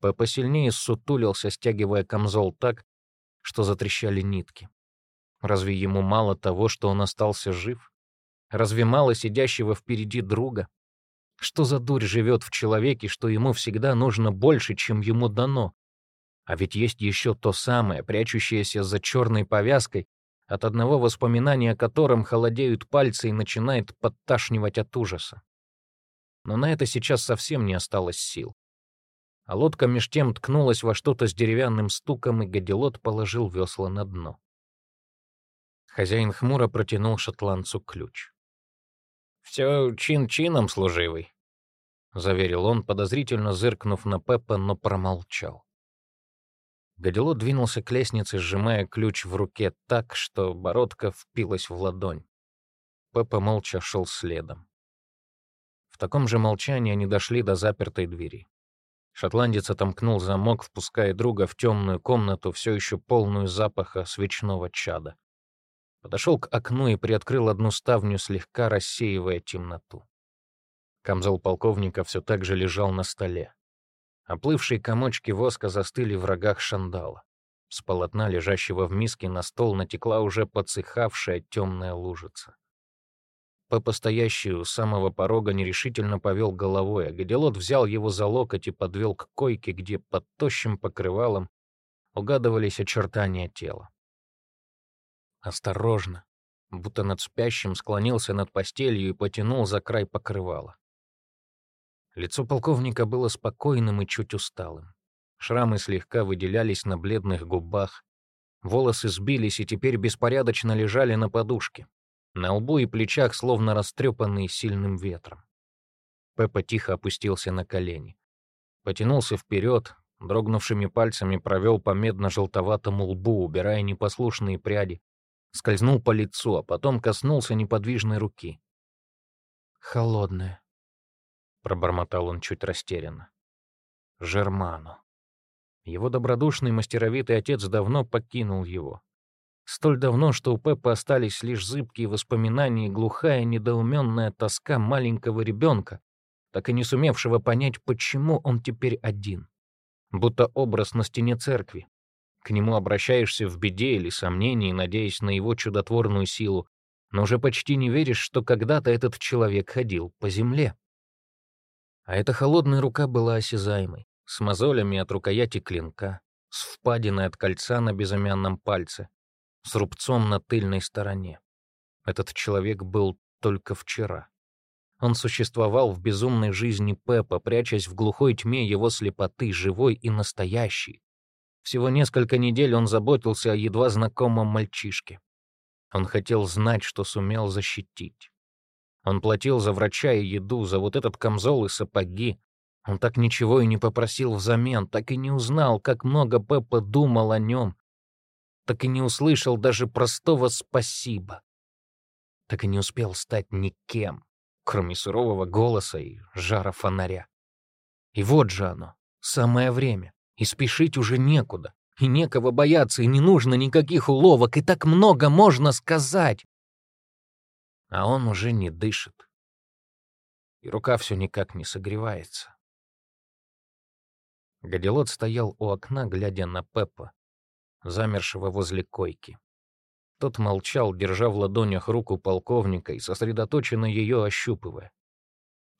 Посильнее сутулился, стягивая камзол так, что затрещали нитки. Разве ему мало того, что он остался жив? Разве мало сидящего впереди друга? Что за дурь живет в человеке, что ему всегда нужно больше, чем ему дано? А ведь есть еще то самое, прячущееся за черной повязкой, от одного воспоминания о котором холодеют пальцы и начинает подташнивать от ужаса. Но на это сейчас совсем не осталось сил. А лодка меж тем ткнулась во что-то с деревянным стуком, и гадилот положил весла на дно. Хозяин хмуро протянул шотландцу ключ. «Все чин-чином, служивый», — заверил он, подозрительно зыркнув на Пеппа, но промолчал. Гадилот двинулся к лестнице, сжимая ключ в руке так, что бородка впилась в ладонь. Пеппа молча шел следом. В таком же молчании они дошли до запертой двери. Шотландец отомкнул замок, впуская друга в темную комнату, все еще полную запаха свечного чада. Подошел к окну и приоткрыл одну ставню, слегка рассеивая темноту. Камзол полковника все так же лежал на столе. Оплывшие комочки воска застыли в рогах шандала. С полотна, лежащего в миске, на стол натекла уже подсыхавшая темная лужица. По постоящую у самого порога нерешительно повел головой, а Гадилот взял его за локоть и подвел к койке, где под тощим покрывалом угадывались очертания тела. Осторожно, будто над спящим, склонился над постелью и потянул за край покрывала. Лицо полковника было спокойным и чуть усталым. Шрамы слегка выделялись на бледных губах. Волосы сбились и теперь беспорядочно лежали на подушке. На лбу и плечах словно растрепанные сильным ветром. Пеппа тихо опустился на колени. Потянулся вперед, дрогнувшими пальцами провел по медно-желтоватому лбу, убирая непослушные пряди, скользнул по лицу, а потом коснулся неподвижной руки. «Холодная», — пробормотал он чуть растерянно. «Жерману». Его добродушный мастеровитый отец давно покинул его. Столь давно, что у Пеппа остались лишь зыбкие воспоминания и глухая недоуменная тоска маленького ребенка, так и не сумевшего понять, почему он теперь один. Будто образ на стене церкви, к нему обращаешься в беде или сомнении, надеясь на его чудотворную силу, но уже почти не веришь, что когда-то этот человек ходил по земле. А эта холодная рука была осязаемой, с мозолями от рукояти клинка, с впадиной от кольца на безымянном пальце, с рубцом на тыльной стороне. Этот человек был только вчера. Он существовал в безумной жизни Пеппа, прячась в глухой тьме его слепоты, живой и настоящий, всего несколько недель он заботился о едва знакомом мальчишке. Он хотел знать, что сумел защитить. Он платил за врача и еду, за вот этот камзол и сапоги. Он так ничего и не попросил взамен, так и не узнал, как много Пеппа думал о нем, так и не услышал даже простого «спасибо», так и не успел стать никем, кроме сурового голоса и жара фонаря. И вот же оно, самое время. И спешить уже некуда. И некого бояться, и не нужно никаких уловок, и так много можно сказать. А он уже не дышит. И рука все никак не согревается. Гадилот стоял у окна, глядя на Пеппа, замершего возле койки. Тот молчал, держа в ладонях руку полковника и сосредоточенно ее ощупывая.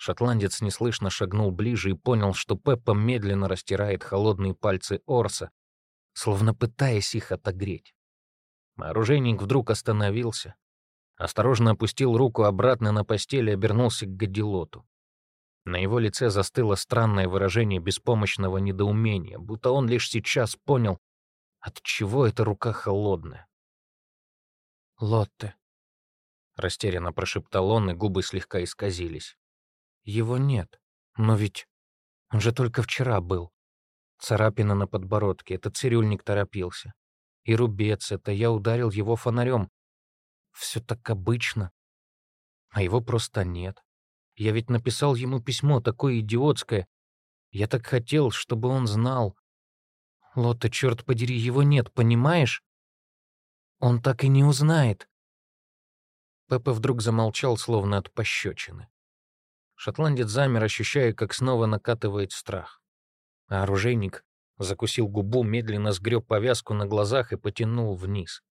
Шотландец неслышно шагнул ближе и понял, что Пеппа медленно растирает холодные пальцы Орса, словно пытаясь их отогреть. Оружейник вдруг остановился, осторожно опустил руку обратно на постель и обернулся к Гадилоту. На его лице застыло странное выражение беспомощного недоумения, будто он лишь сейчас понял, от чего эта рука холодная. «Лотте», — растерянно прошептал он, и губы слегка исказились. Его нет. Но ведь он же только вчера был. Царапина на подбородке, это цирюльник торопился. И рубец, это я ударил его фонарем. Все так обычно. А его просто нет. Я ведь написал ему письмо, такое идиотское. Я так хотел, чтобы он знал. Лотта, черт подери, его нет, понимаешь? Он так и не узнает. Пеппа вдруг замолчал, словно от пощечины. Шотландец замер, ощущая, как снова накатывает страх. А оружейник закусил губу, медленно сгреб повязку на глазах и потянул вниз.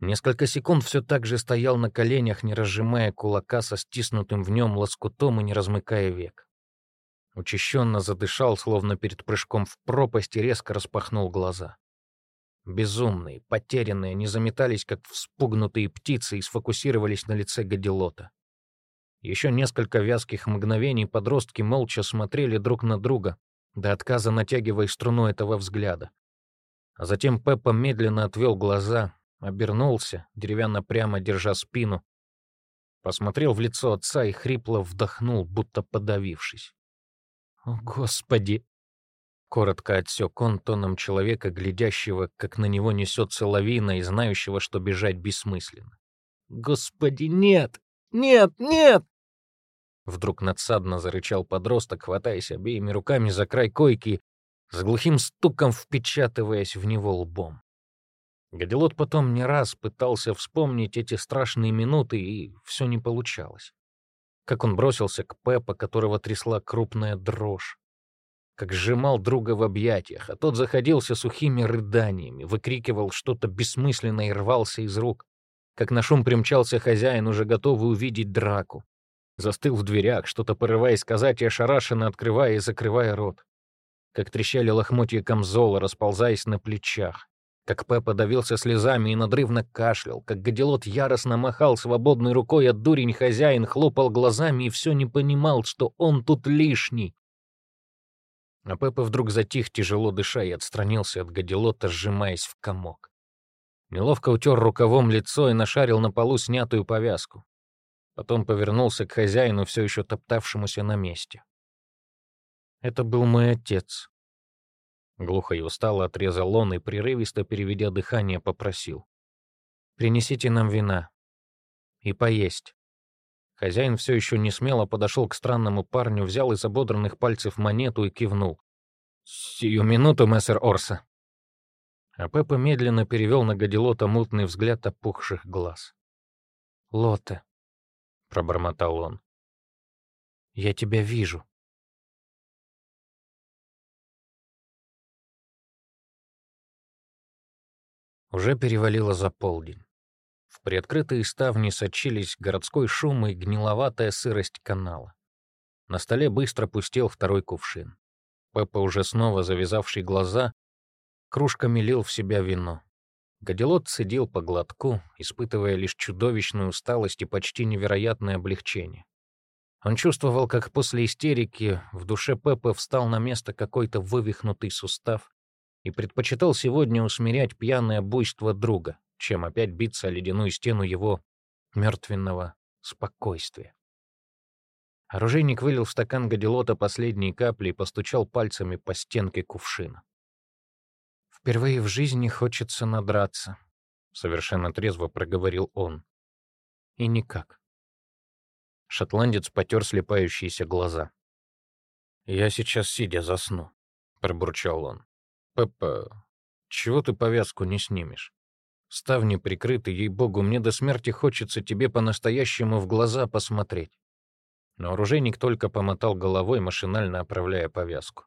Несколько секунд все так же стоял на коленях, не разжимая кулака со стиснутым в нем лоскутом и не размыкая век. Учащенно задышал, словно перед прыжком в пропасть, и резко распахнул глаза. Безумные, потерянные, они заметались, как вспугнутые птицы, и сфокусировались на лице Гадилота. Еще несколько вязких мгновений подростки молча смотрели друг на друга, до отказа натягивая струну этого взгляда. А затем Пеппа медленно отвел глаза, обернулся, деревянно прямо держа спину, посмотрел в лицо отца и хрипло вдохнул, будто подавившись. «О, Господи!» — коротко отсек он тоном человека, глядящего, как на него несется лавина и знающего, что бежать бессмысленно. «Господи, нет! Нет, нет!» Вдруг надсадно зарычал подросток, хватаясь обеими руками за край койки, с глухим стуком впечатываясь в него лбом. Гадилот потом не раз пытался вспомнить эти страшные минуты, и все не получалось. Как он бросился к Пеппа, которого трясла крупная дрожь. Как сжимал друга в объятиях, а тот заходился сухими рыданиями, выкрикивал что-то бессмысленное и рвался из рук. Как на шум примчался хозяин, уже готовый увидеть драку. Застыл в дверях, что-то порываясь сказать и ошарашенно открывая и закрывая рот. Как трещали лохмотья камзола, расползаясь на плечах. Как Пеппа давился слезами и надрывно кашлял, как Гадилот яростно махал свободной рукой, а дурень хозяин хлопал глазами и все не понимал, что он тут лишний. А Пеппа вдруг затих, тяжело дыша, и отстранился от Гадилота, сжимаясь в комок. Неловко утер рукавом лицо и нашарил на полу снятую повязку. Потом повернулся к хозяину, все еще топтавшемуся на месте. «Это был мой отец». Глухо и устало отрезал он и, прерывисто переведя дыхание, попросил. «Принесите нам вина. И поесть». Хозяин все еще не смело подошел к странному парню, взял из ободранных пальцев монету и кивнул. «Сию минуту, мессер Орса». А Пеппа медленно перевел на Гадилота мутный взгляд опухших глаз. «Лоте», пробормотал он. Я тебя вижу. Уже перевалило за полдень. В приоткрытые ставни сочились городской шум и гниловатая сырость канала. На столе быстро пустел второй кувшин. Пеппа, уже снова завязавший глаза, кружками лил в себя вино. Гадилот цедил по глотку, испытывая лишь чудовищную усталость и почти невероятное облегчение. Он чувствовал, как после истерики в душе Пеппа встал на место какой-то вывихнутый сустав и предпочитал сегодня усмирять пьяное буйство друга, чем опять биться о ледяную стену его мертвенного спокойствия. Оружейник вылил в стакан Гадилота последние капли и постучал пальцами по стенке кувшина. Впервые в жизни хочется надраться, совершенно трезво проговорил он. И никак. Шотландец потер слепающиеся глаза. «Я сейчас сидя засну», — пробурчал он. «Пеппа, чего ты повязку не снимешь? Ставни прикрыты, ей-богу, мне до смерти хочется тебе по-настоящему в глаза посмотреть». Но оружейник только помотал головой, машинально оправляя повязку.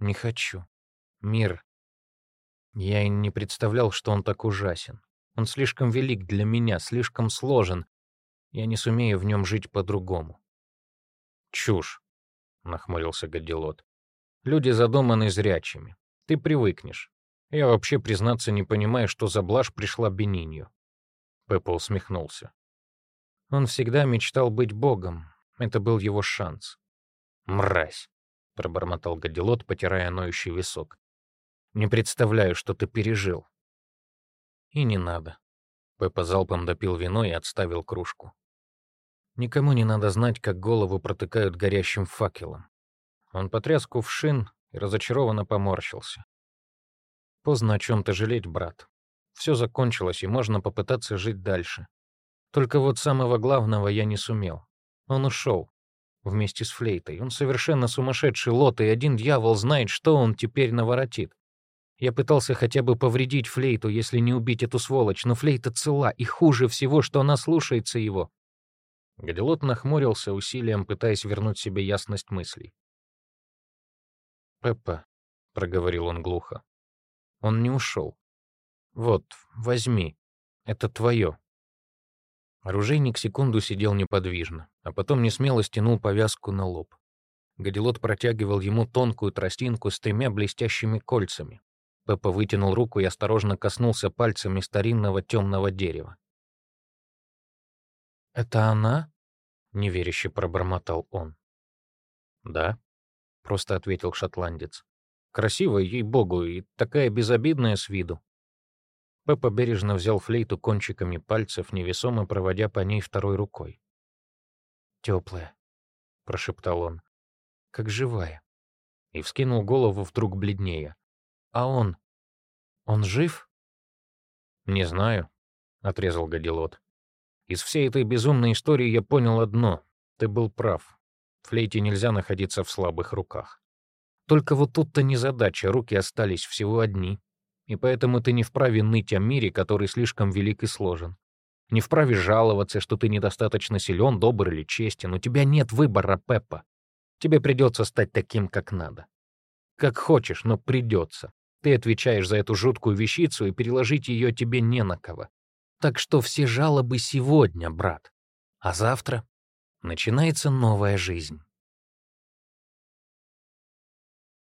«Не хочу. Мир я и не представлял, что он так ужасен. Он слишком велик для меня, слишком сложен. Я не сумею в нем жить по-другому. «Чушь», — нахмурился Гадилот. «Люди задуманы зрячими. Ты привыкнешь. Я вообще, признаться, не понимаю, что за блажь пришла Бенинью». Пеппа усмехнулся. Он всегда мечтал быть богом. Это был его шанс. «Мразь», — пробормотал Гадилот, потирая ноющий висок. Не представляю, что ты пережил. И не надо. Пеппа залпом допил вино и отставил кружку. Никому не надо знать, как голову протыкают горящим факелом. Он потряс кувшин и разочарованно поморщился. Поздно о чем-то жалеть, брат. Все закончилось, и можно попытаться жить дальше. Только вот самого главного я не сумел. Он ушел. Вместе с флейтой. Он совершенно сумасшедший лот, и один дьявол знает, что он теперь наворотит. Я пытался хотя бы повредить флейту, если не убить эту сволочь, но флейта цела, и хуже всего, что она слушается его. Гадилот нахмурился усилием, пытаясь вернуть себе ясность мыслей. «Пеппа», — проговорил он глухо, — «он не ушел. Вот, возьми, это твое». Оружейник секунду сидел неподвижно, а потом несмело стянул повязку на лоб. Гадилот протягивал ему тонкую тростинку с тремя блестящими кольцами. Пеппа вытянул руку и осторожно коснулся пальцами старинного темного дерева. «Это она?» — неверяще пробормотал он. «Да», — просто ответил шотландец. «Красивая, ей-богу, и такая безобидная с виду». Пеппа бережно взял флейту кончиками пальцев, невесомо проводя по ней второй рукой. «Теплая», — прошептал он, — «как живая». И вскинул голову вдруг бледнее. «А он? Он жив?» «Не знаю», — отрезал Гадилот. Из всей этой безумной истории я понял одно. Ты был прав. Флейте нельзя находиться в слабых руках. Только вот тут-то не задача, руки остались всего одни. И поэтому ты не вправе ныть о мире, который слишком велик и сложен. Не вправе жаловаться, что ты недостаточно силен, добр или честен. У тебя нет выбора, Пеппа. Тебе придется стать таким, как надо. Как хочешь, но придется. Ты отвечаешь за эту жуткую вещицу, и переложить ее тебе не на кого. Так что все жалобы сегодня, брат. А завтра начинается новая жизнь.